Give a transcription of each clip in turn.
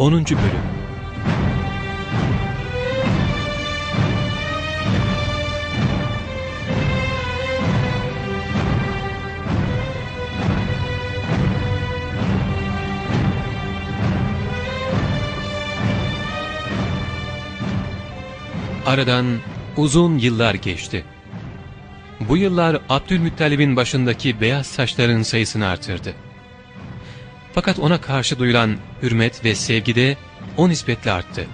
10. Bölüm Aradan uzun yıllar geçti. Bu yıllar Abdülmuttalib'in başındaki beyaz saçların sayısını artırdı. Fakat ona karşı duyulan hürmet ve sevgi de o nispetle arttı.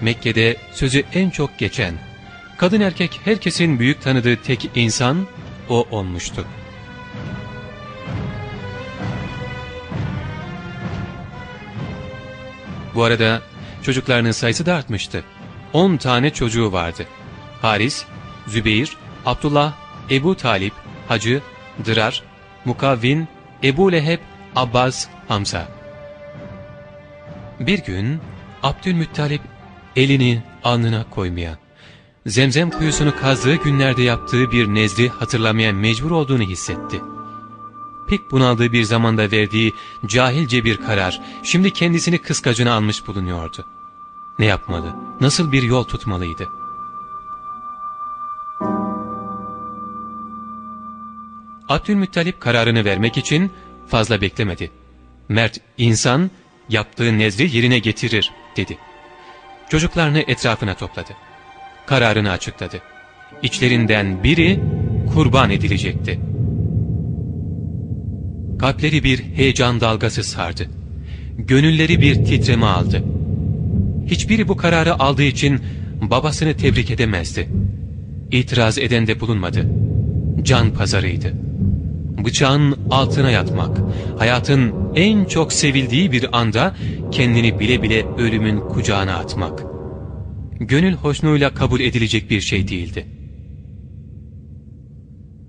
Mekke'de sözü en çok geçen, kadın erkek herkesin büyük tanıdığı tek insan o olmuştu. Bu arada çocuklarının sayısı da artmıştı. On tane çocuğu vardı. Haris, Zübeyir, Abdullah, Ebu Talip, Hacı, Dırar, Mukavvin, Ebu Leheb, Abbas, Hamza. Bir gün Abdülmuttalip elini alnına koymaya, zemzem kuyusunu kazdığı günlerde yaptığı bir nezri hatırlamaya mecbur olduğunu hissetti. Pek bunaldığı bir zamanda verdiği cahilce bir karar, şimdi kendisini kıskacına almış bulunuyordu. Ne yapmalı, nasıl bir yol tutmalıydı? Abdülmuttalip kararını vermek için fazla beklemedi. Mert insan yaptığı nezri yerine getirir dedi. Çocuklarını etrafına topladı. Kararını açıkladı. İçlerinden biri kurban edilecekti. Kalpleri bir heyecan dalgası sardı. Gönülleri bir titreme aldı. Hiçbiri bu kararı aldığı için babasını tebrik edemezdi. İtiraz eden de bulunmadı. Can pazarıydı bıçağın altına yatmak, hayatın en çok sevildiği bir anda kendini bile bile ölümün kucağına atmak. Gönül hoşnuğuyla kabul edilecek bir şey değildi.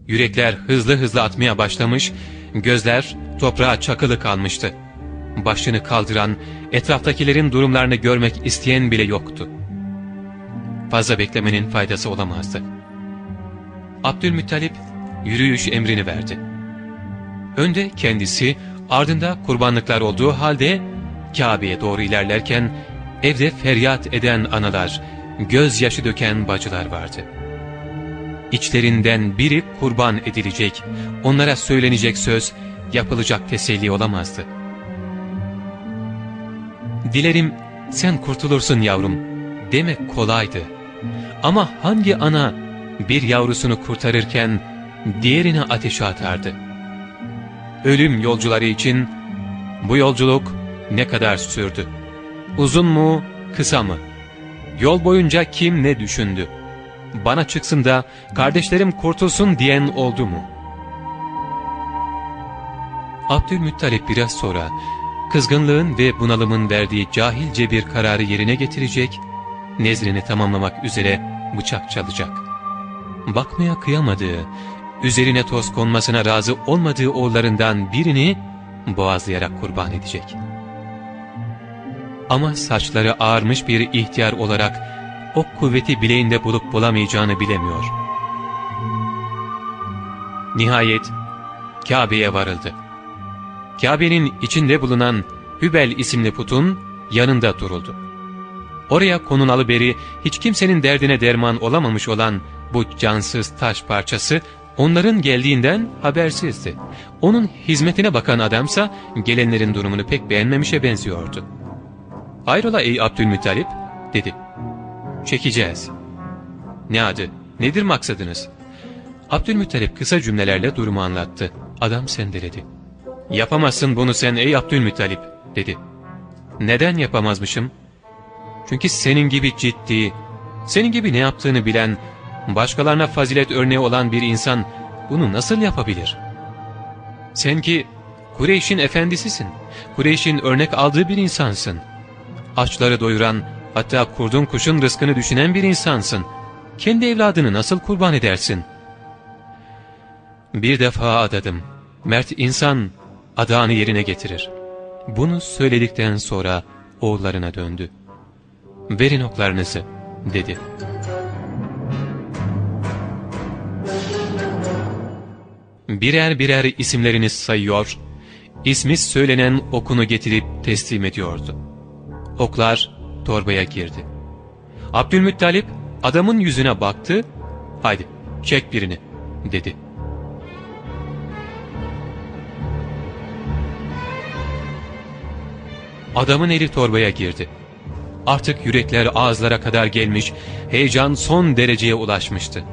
Yürekler hızlı hızlı atmaya başlamış, gözler toprağa çakılı kalmıştı. Başını kaldıran, etraftakilerin durumlarını görmek isteyen bile yoktu. Fazla beklemenin faydası olamazdı. Abdülmuttalip yürüyüş emrini verdi. Önde kendisi, ardında kurbanlıklar olduğu halde Kabe'ye doğru ilerlerken evde feryat eden analar, gözyaşı döken bacılar vardı. İçlerinden biri kurban edilecek, onlara söylenecek söz, yapılacak teselli olamazdı. Dilerim sen kurtulursun yavrum demek kolaydı. Ama hangi ana bir yavrusunu kurtarırken diğerini ateşe atardı? Ölüm yolcuları için bu yolculuk ne kadar sürdü? Uzun mu, kısa mı? Yol boyunca kim ne düşündü? Bana çıksın da kardeşlerim kurtulsun diyen oldu mu? Abdülmuttalip biraz sonra kızgınlığın ve bunalımın verdiği cahilce bir kararı yerine getirecek, nezrini tamamlamak üzere bıçak çalacak. Bakmaya kıyamadığı, üzerine toz konmasına razı olmadığı oğullarından birini boğazlayarak kurban edecek. Ama saçları ağarmış bir ihtiyar olarak o kuvveti bileğinde bulup bulamayacağını bilemiyor. Nihayet Kabe'ye varıldı. Kabe'nin içinde bulunan Hübel isimli putun yanında duruldu. Oraya konunalı beri hiç kimsenin derdine derman olamamış olan bu cansız taş parçası onların geldiğinden habersizdi. Onun hizmetine bakan adamsa gelenlerin durumunu pek beğenmemişe benziyordu. ''Hayrola ey Abdülmuttalip?'' dedi. ''Çekeceğiz.'' ''Ne adı? Nedir maksadınız?'' Abdülmuttalip kısa cümlelerle durumu anlattı. Adam sendeledi. ''Yapamazsın bunu sen ey Abdülmuttalip.'' dedi. ''Neden yapamazmışım?'' Çünkü senin gibi ciddi, senin gibi ne yaptığını bilen, başkalarına fazilet örneği olan bir insan bunu nasıl yapabilir? Sen ki Kureyş'in efendisisin. Kureyş'in örnek aldığı bir insansın. Açları doyuran, hatta kurdun kuşun rızkını düşünen bir insansın. Kendi evladını nasıl kurban edersin? Bir defa adadım. Mert insan adağını yerine getirir. Bunu söyledikten sonra oğullarına döndü. Verin oklarınızı dedi. Birer birer isimlerini sayıyor, ismi söylenen okunu getirip teslim ediyordu. oklar torbaya girdi. Abdülmuttalip adamın yüzüne baktı, ''Haydi çek birini.'' dedi. Adamın eli torbaya girdi. Artık yürekler ağızlara kadar gelmiş, heyecan son dereceye ulaşmıştı.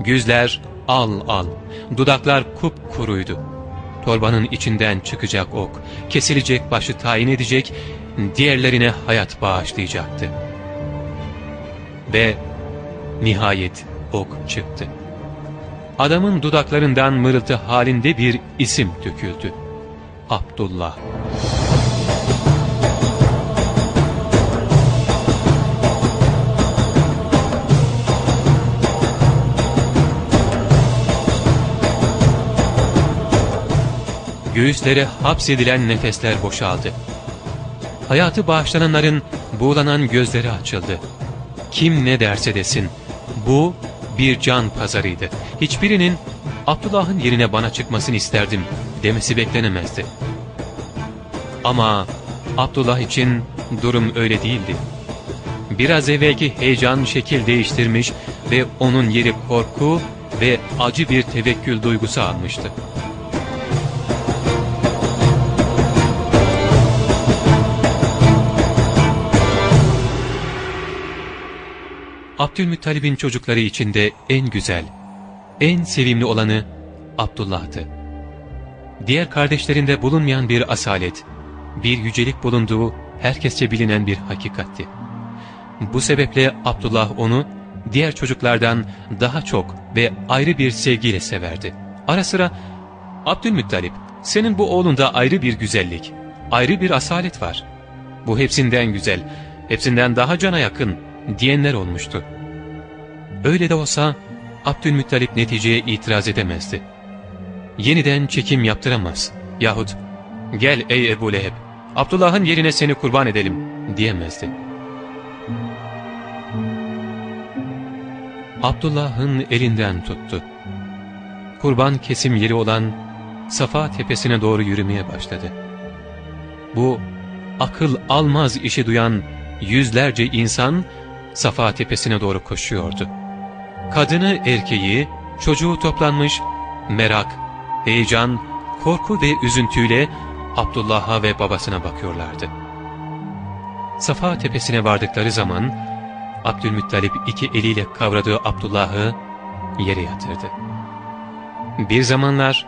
Güzler al al, dudaklar kupkuruydu. Torbanın içinden çıkacak ok, kesilecek başı tayin edecek, diğerlerine hayat bağışlayacaktı. Ve nihayet ok çıktı. Adamın dudaklarından mırıltı halinde bir isim döküldü. Abdullah. Göğüslere hapsedilen nefesler boşaldı. Hayatı bağışlananların buğulanan gözleri açıldı. Kim ne derse desin, bu bir can pazarıydı. Hiçbirinin Abdullah'ın yerine bana çıkmasını isterdim demesi beklenemezdi. Ama Abdullah için durum öyle değildi. Biraz evvelki heyecan şekil değiştirmiş ve onun yeri korku ve acı bir tevekkül duygusu almıştı. Abdülmuttalib'in çocukları içinde en güzel, en sevimli olanı Abdullah'tı. Diğer kardeşlerinde bulunmayan bir asalet, bir yücelik bulunduğu herkesçe bilinen bir hakikatti. Bu sebeple Abdullah onu diğer çocuklardan daha çok ve ayrı bir sevgiyle severdi. Ara sıra Abdülmuttalip senin bu oğlunda ayrı bir güzellik, ayrı bir asalet var. Bu hepsinden güzel, hepsinden daha cana yakın diyenler olmuştu. Öyle de olsa Abdülmuttalip neticeye itiraz edemezdi. Yeniden çekim yaptıramaz yahut gel ey Ebu Leheb Abdullah'ın yerine seni kurban edelim diyemezdi. Abdullah'ın elinden tuttu. Kurban kesim yeri olan Safa tepesine doğru yürümeye başladı. Bu akıl almaz işi duyan yüzlerce insan Safa tepesine doğru koşuyordu. Kadını, erkeği, çocuğu toplanmış, merak, heyecan, korku ve üzüntüyle Abdullah'a ve babasına bakıyorlardı. Safa tepesine vardıkları zaman Abdülmuttalip iki eliyle kavradığı Abdullah'ı yere yatırdı. Bir zamanlar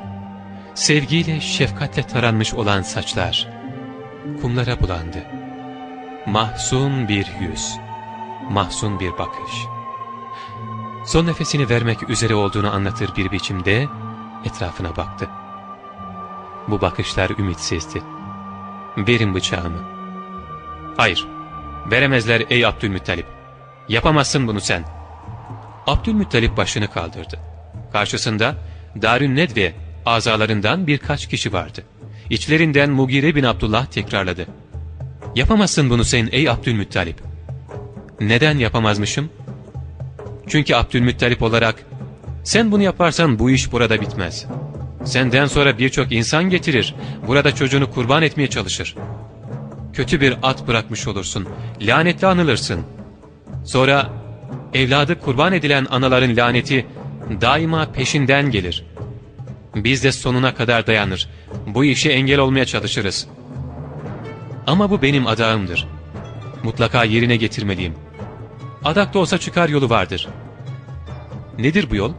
sevgiyle şefkatle taranmış olan saçlar kumlara bulandı. Mahzun bir yüz, mahzun bir bakış. Son nefesini vermek üzere olduğunu anlatır bir biçimde etrafına baktı. Bu bakışlar ümitsizdi. Verin bıçağımı. Hayır, veremezler ey Abdülmuttalip. Yapamazsın bunu sen. Abdülmuttalip başını kaldırdı. Karşısında Darün Nedve azalarından birkaç kişi vardı. İçlerinden Mugire bin Abdullah tekrarladı. Yapamazsın bunu sen ey Abdülmuttalip. Neden yapamazmışım? Çünkü Abdülmuttalip olarak sen bunu yaparsan bu iş burada bitmez. Senden sonra birçok insan getirir, burada çocuğunu kurban etmeye çalışır. Kötü bir at bırakmış olursun, lanetli anılırsın. Sonra evladı kurban edilen anaların laneti daima peşinden gelir. Biz de sonuna kadar dayanır, bu işe engel olmaya çalışırız. Ama bu benim adağımdır. Mutlaka yerine getirmeliyim. Adakta olsa çıkar yolu vardır. Nedir bu yol?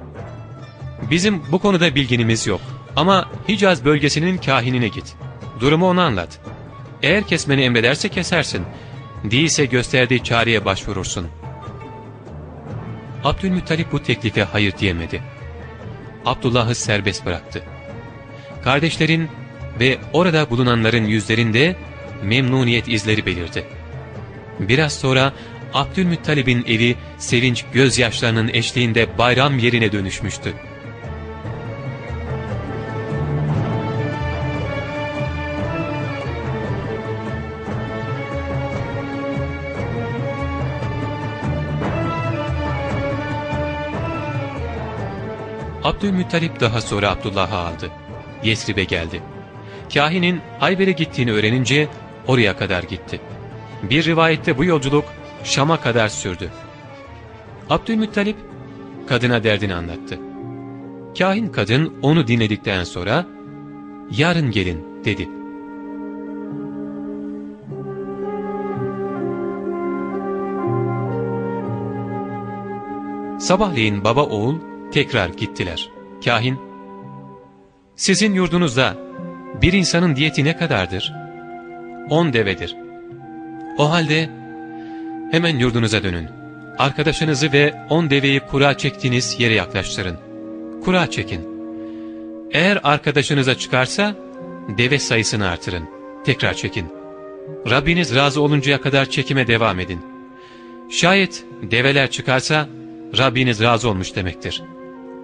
Bizim bu konuda bilginimiz yok. Ama Hicaz bölgesinin kahinine git. Durumu ona anlat. Eğer kesmeni emrederse kesersin. Değilse gösterdiği çareye başvurursun. Abdülmuttalip bu teklife hayır diyemedi. Abdullah'ı serbest bıraktı. Kardeşlerin ve orada bulunanların yüzlerinde memnuniyet izleri belirdi. Biraz sonra Abdülmuttalib'in evi sevinç gözyaşlarının eşliğinde bayram yerine dönüşmüştü. Abdülmuttalip daha sonra Abdullah'ı aldı. Yesrib'e geldi. Kahinin Hayber'e gittiğini öğrenince oraya kadar gitti. Bir rivayette bu yolculuk Şam'a kadar sürdü. Abdülmuttalip kadına derdini anlattı. Kahin kadın onu dinledikten sonra yarın gelin dedi. Sabahleyin baba oğul tekrar gittiler. Kahin, sizin yurdunuzda bir insanın diyeti ne kadardır? On devedir. O halde hemen yurdunuza dönün. Arkadaşınızı ve on deveyi kura çektiğiniz yere yaklaştırın. Kura çekin. Eğer arkadaşınıza çıkarsa deve sayısını artırın. Tekrar çekin. Rabbiniz razı oluncaya kadar çekime devam edin. Şayet develer çıkarsa Rabbiniz razı olmuş demektir.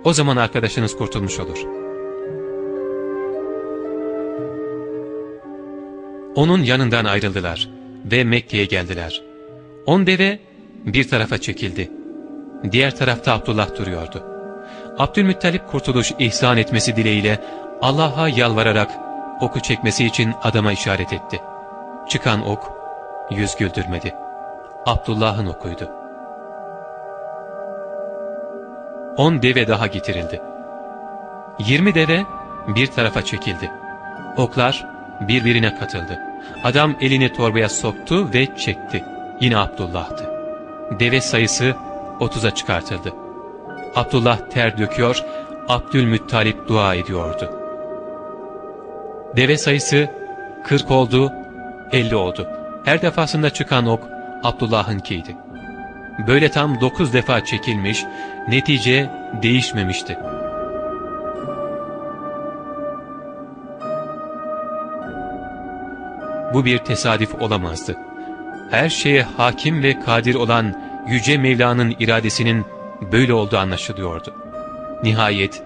O zaman arkadaşınız kurtulmuş olur. Onun yanından ayrıldılar ve Mekke'ye geldiler. On deve bir tarafa çekildi. Diğer tarafta Abdullah duruyordu. Abdülmuttalip kurtuluş ihsan etmesi dileğiyle Allah'a yalvararak oku çekmesi için adama işaret etti. Çıkan ok yüz güldürmedi. Abdullah'ın okuydu. On deve daha getirildi. Yirmi deve bir tarafa çekildi. Oklar birbirine katıldı. Adam elini torbaya soktu ve çekti. Yine Abdullah'tı. Deve sayısı otuza çıkartıldı. Abdullah ter döküyor, Abdülmuttalip dua ediyordu. Deve sayısı kırk oldu, elli oldu. Her defasında çıkan ok Abdullah'ınkiydi. Böyle tam dokuz defa çekilmiş, netice değişmemişti. Bu bir tesadüf olamazdı. Her şeye hakim ve kadir olan Yüce Mevla'nın iradesinin böyle olduğu anlaşılıyordu. Nihayet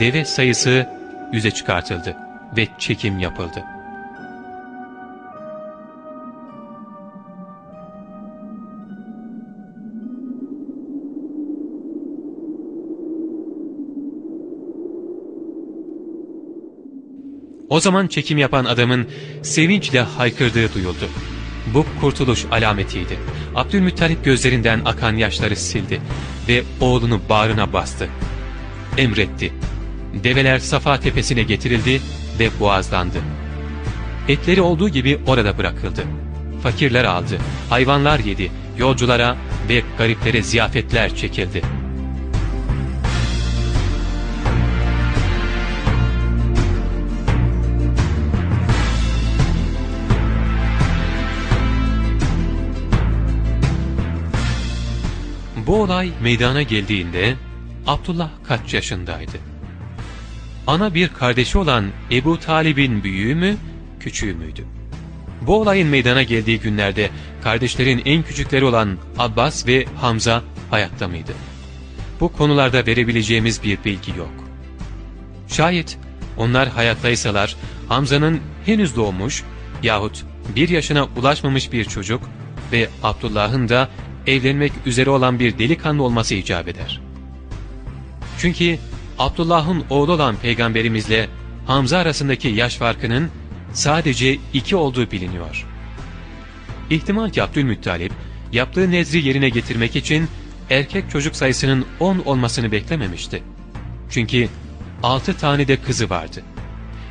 deve sayısı yüze çıkartıldı ve çekim yapıldı. O zaman çekim yapan adamın sevinçle haykırdığı duyuldu. Bu kurtuluş alametiydi. Abdülmuttalip gözlerinden akan yaşları sildi ve oğlunu bağrına bastı. Emretti. Develer Safa tepesine getirildi ve boğazlandı. Etleri olduğu gibi orada bırakıldı. Fakirler aldı, hayvanlar yedi, yolculara ve gariplere ziyafetler çekildi. Bu olay meydana geldiğinde Abdullah kaç yaşındaydı? Ana bir kardeşi olan Ebu Talib'in büyüğü mü, küçüğü müydü? Bu olayın meydana geldiği günlerde kardeşlerin en küçükleri olan Abbas ve Hamza hayatta mıydı? Bu konularda verebileceğimiz bir bilgi yok. Şayet onlar hayattaysalar Hamza'nın henüz doğmuş yahut bir yaşına ulaşmamış bir çocuk ve Abdullah'ın da evlenmek üzere olan bir delikanlı olması icap eder. Çünkü Abdullah'ın oğlu olan peygamberimizle Hamza arasındaki yaş farkının sadece iki olduğu biliniyor. İhtimal ki Abdülmuttalip yaptığı nezri yerine getirmek için erkek çocuk sayısının on olmasını beklememişti. Çünkü altı tane de kızı vardı.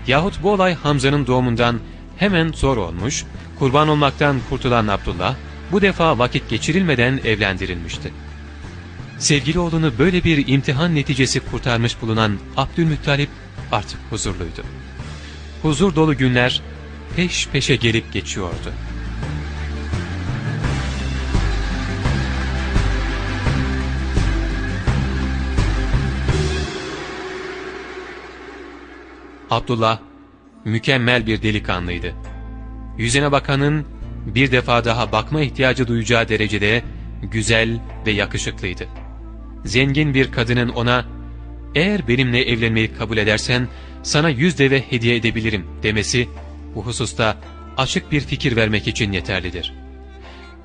Yahut bu olay Hamza'nın doğumundan hemen zor olmuş, kurban olmaktan kurtulan Abdullah, bu defa vakit geçirilmeden evlendirilmişti. Sevgili oğlunu böyle bir imtihan neticesi kurtarmış bulunan Abdülmuttalip artık huzurluydu. Huzur dolu günler peş peşe gelip geçiyordu. Abdullah mükemmel bir delikanlıydı. Yüzüne bakanın bir defa daha bakma ihtiyacı duyacağı derecede güzel ve yakışıklıydı. Zengin bir kadının ona, eğer benimle evlenmeyi kabul edersen sana yüz deve hediye edebilirim demesi bu hususta açık bir fikir vermek için yeterlidir.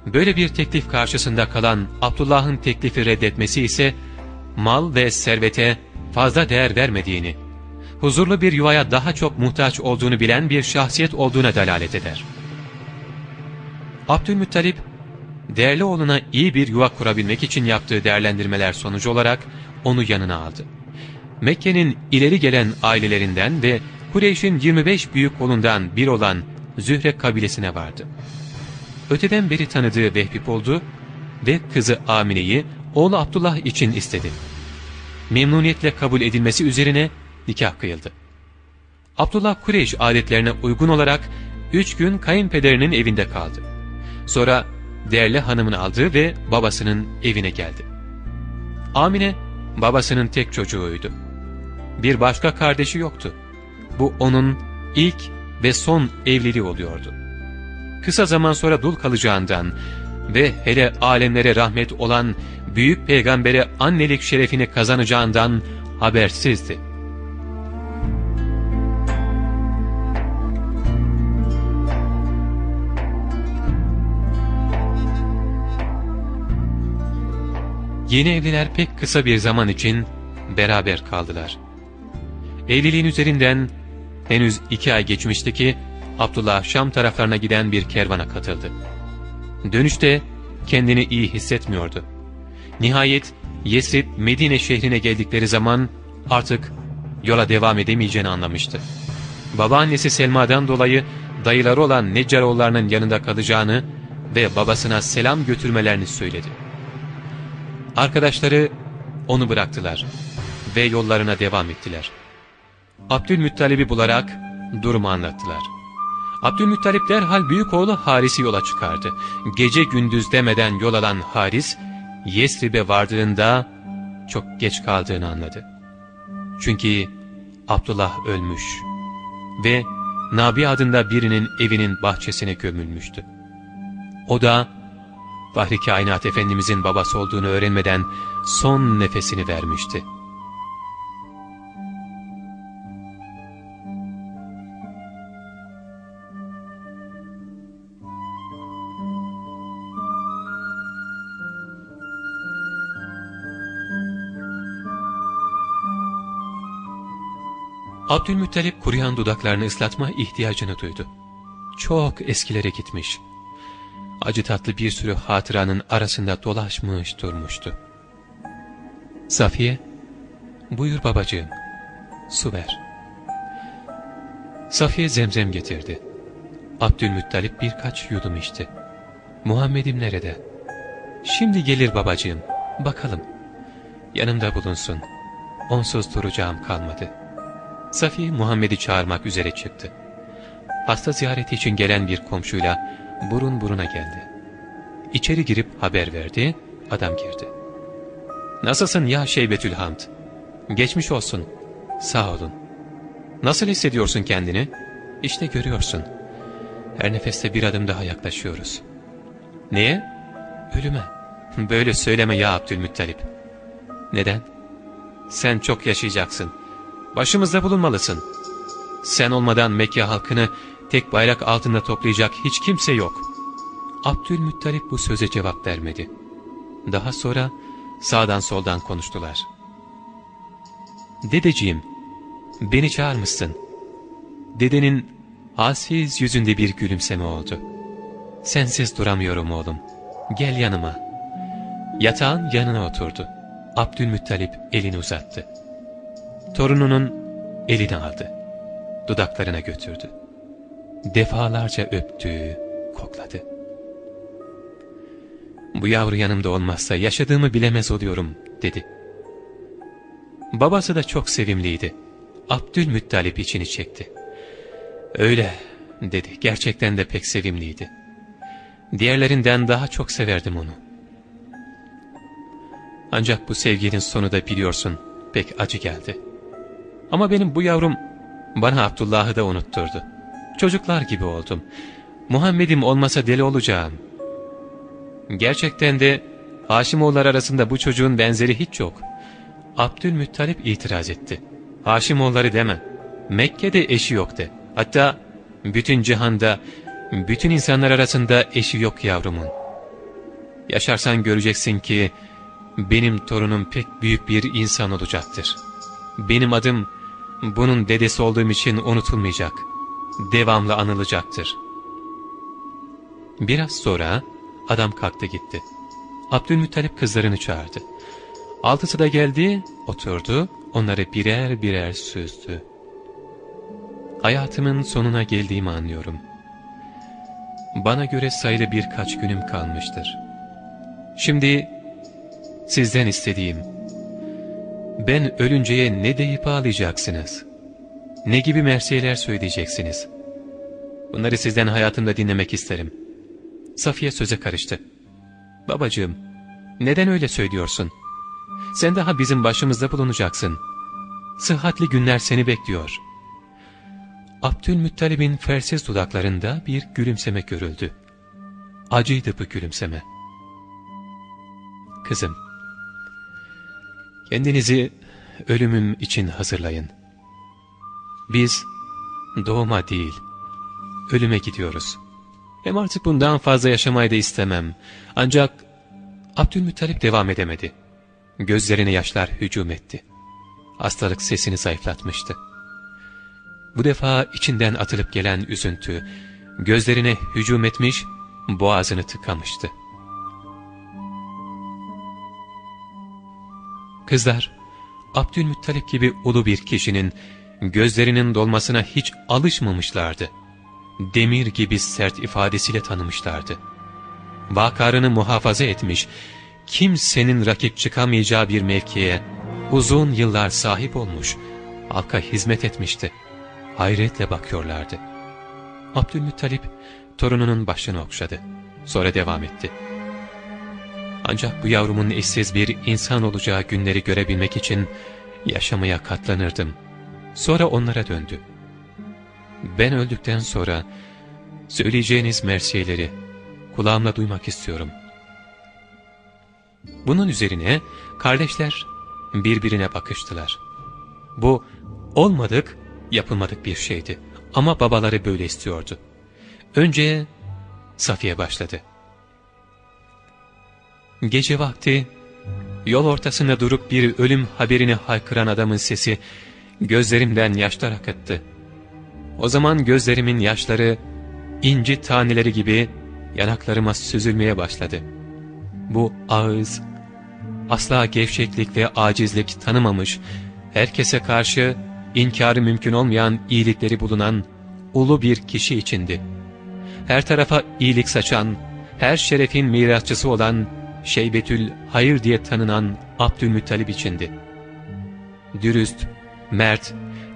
Böyle bir teklif karşısında kalan Abdullah'ın teklifi reddetmesi ise mal ve servete fazla değer vermediğini, huzurlu bir yuvaya daha çok muhtaç olduğunu bilen bir şahsiyet olduğuna delalet eder. Abdülmuttalip, değerli oğluna iyi bir yuva kurabilmek için yaptığı değerlendirmeler sonucu olarak onu yanına aldı. Mekke'nin ileri gelen ailelerinden ve Kureyş'in 25 büyük kolundan bir olan Zühre kabilesine vardı. Öteden beri tanıdığı Vehbip oldu ve kızı Amine'yi oğlu Abdullah için istedi. Memnuniyetle kabul edilmesi üzerine nikah kıyıldı. Abdullah Kureyş adetlerine uygun olarak üç gün kayınpederinin evinde kaldı. Sonra değerli hanımını aldı ve babasının evine geldi. Amine babasının tek çocuğuydu. Bir başka kardeşi yoktu. Bu onun ilk ve son evliliği oluyordu. Kısa zaman sonra dul kalacağından ve hele alemlere rahmet olan büyük peygambere annelik şerefini kazanacağından habersizdi. Yeni evliler pek kısa bir zaman için beraber kaldılar. Evliliğin üzerinden henüz iki ay geçmişti ki Abdullah Şam taraflarına giden bir kervana katıldı. Dönüşte kendini iyi hissetmiyordu. Nihayet Yesrib Medine şehrine geldikleri zaman artık yola devam edemeyeceğini anlamıştı. Babaannesi Selma'dan dolayı dayıları olan Neccaroğullarının yanında kalacağını ve babasına selam götürmelerini söyledi. Arkadaşları onu bıraktılar ve yollarına devam ettiler. Abdülmuttalib'i bularak durumu anlattılar. Abdülmuttalip derhal büyük oğlu Haris'i yola çıkardı. Gece gündüz demeden yol alan Haris, Yesrib'e vardığında çok geç kaldığını anladı. Çünkü Abdullah ölmüş ve Nabi adında birinin evinin bahçesine gömülmüştü. O da Fahri Kainat Efendimizin babası olduğunu öğrenmeden son nefesini vermişti. Abdülmuttalip kuruyan dudaklarını ıslatma ihtiyacını duydu. Çok eskilere gitmiş. Acı tatlı bir sürü hatıranın arasında dolaşmış durmuştu. Safiye, buyur babacığım, su ver. Safiye zemzem getirdi. Abdülmuttalip birkaç yudum içti. Muhammed'im nerede? Şimdi gelir babacığım, bakalım. Yanımda bulunsun. Onsuz duracağım kalmadı.'' Safiye Muhammed'i çağırmak üzere çıktı. Hasta ziyareti için gelen bir komşuyla burun buruna geldi. İçeri girip haber verdi, adam girdi. ''Nasılsın ya Şeybetül Hamd? Geçmiş olsun. Sağ olun. Nasıl hissediyorsun kendini? İşte görüyorsun. Her nefeste bir adım daha yaklaşıyoruz. Neye? Ölüme. Böyle söyleme ya Abdülmuttalip. Neden? Sen çok yaşayacaksın.'' başımızda bulunmalısın. Sen olmadan Mekke halkını tek bayrak altında toplayacak hiç kimse yok. Abdülmuttalip bu söze cevap vermedi. Daha sonra sağdan soldan konuştular. Dedeciğim, beni çağırmışsın. Dedenin halsiz yüzünde bir gülümseme oldu. Sensiz duramıyorum oğlum. Gel yanıma. Yatağın yanına oturdu. Abdülmuttalip elini uzattı. Torununun elini aldı. Dudaklarına götürdü. Defalarca öptü, kokladı. Bu yavru yanımda olmazsa yaşadığımı bilemez oluyorum dedi. Babası da çok sevimliydi. Abdülmuttalip içini çekti. Öyle dedi. Gerçekten de pek sevimliydi. Diğerlerinden daha çok severdim onu. Ancak bu sevginin sonu da biliyorsun pek acı geldi.'' Ama benim bu yavrum bana Abdullah'ı da unutturdu. Çocuklar gibi oldum. Muhammed'im olmasa deli olacağım. Gerçekten de Haşimoğullar arasında bu çocuğun benzeri hiç yok. Abdülmuttalip itiraz etti. Haşimoğulları deme. Mekke'de eşi yok de. Hatta bütün cihanda, bütün insanlar arasında eşi yok yavrumun. Yaşarsan göreceksin ki benim torunum pek büyük bir insan olacaktır. Benim adım bunun dedesi olduğum için unutulmayacak. Devamlı anılacaktır. Biraz sonra adam kalktı gitti. Abdülmuttalip kızlarını çağırdı. Altısı da geldi, oturdu, onları birer birer süzdü. Hayatımın sonuna geldiğimi anlıyorum. Bana göre sayılı birkaç günüm kalmıştır. Şimdi sizden istediğim, ben ölünceye ne deyip ağlayacaksınız? Ne gibi mersiyeler söyleyeceksiniz? Bunları sizden hayatımda dinlemek isterim. Safiye söze karıştı. Babacığım, neden öyle söylüyorsun? Sen daha bizim başımızda bulunacaksın. Sıhhatli günler seni bekliyor. Abdülmuttalib'in fersiz dudaklarında bir gülümseme görüldü. Acıydı bu gülümseme. Kızım, kendinizi ölümüm için hazırlayın. Biz doğuma değil, ölüme gidiyoruz. Hem artık bundan fazla yaşamayı da istemem. Ancak Abdülmuttalip devam edemedi. Gözlerine yaşlar hücum etti. Hastalık sesini zayıflatmıştı. Bu defa içinden atılıp gelen üzüntü, gözlerine hücum etmiş, boğazını tıkamıştı. Kızlar, Abdülmuttalip gibi ulu bir kişinin gözlerinin dolmasına hiç alışmamışlardı. Demir gibi sert ifadesiyle tanımışlardı. Vakarını muhafaza etmiş, kimsenin rakip çıkamayacağı bir mevkiye uzun yıllar sahip olmuş, halka hizmet etmişti. Hayretle bakıyorlardı. Abdülmuttalip torununun başını okşadı. Sonra devam etti. Ancak bu yavrumun eşsiz bir insan olacağı günleri görebilmek için yaşamaya katlanırdım. Sonra onlara döndü. Ben öldükten sonra söyleyeceğiniz mersiyeleri kulağımla duymak istiyorum. Bunun üzerine kardeşler birbirine bakıştılar. Bu olmadık, yapılmadık bir şeydi. Ama babaları böyle istiyordu. Önce Safiye başladı. Gece vakti yol ortasında durup bir ölüm haberini haykıran adamın sesi gözlerimden yaşlar akıttı. O zaman gözlerimin yaşları inci taneleri gibi yanaklarıma süzülmeye başladı. Bu ağız asla gevşeklik ve acizlik tanımamış, herkese karşı inkarı mümkün olmayan iyilikleri bulunan ulu bir kişi içindi. Her tarafa iyilik saçan, her şerefin mirasçısı olan Şeybetül Hayır diye tanınan Abdülmuttalip içindi. Dürüst, mert,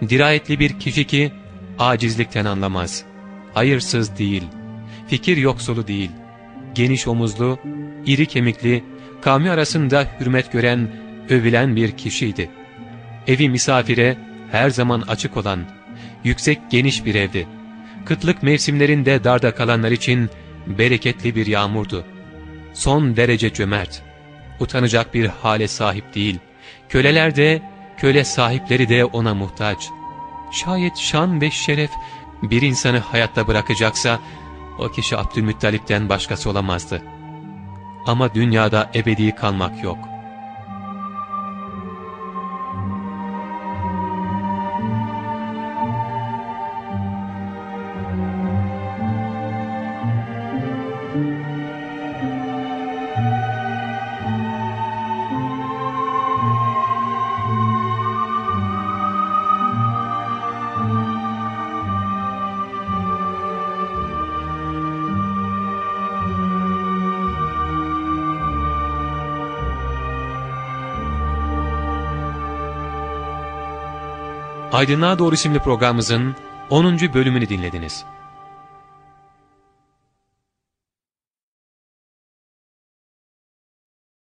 dirayetli bir kişi ki acizlikten anlamaz. Hayırsız değil, fikir yoksulu değil, geniş omuzlu, iri kemikli, kavmi arasında hürmet gören, övülen bir kişiydi. Evi misafire her zaman açık olan, yüksek geniş bir evdi. Kıtlık mevsimlerinde darda kalanlar için bereketli bir yağmurdu. Son derece cömert, utanacak bir hale sahip değil. Köleler de, köle sahipleri de ona muhtaç. Şayet şan ve şeref bir insanı hayatta bırakacaksa, o kişi Abdülmuttalip'ten başkası olamazdı. Ama dünyada ebedi kalmak yok.'' Aydınlığa Doğru isimli programımızın 10. bölümünü dinlediniz.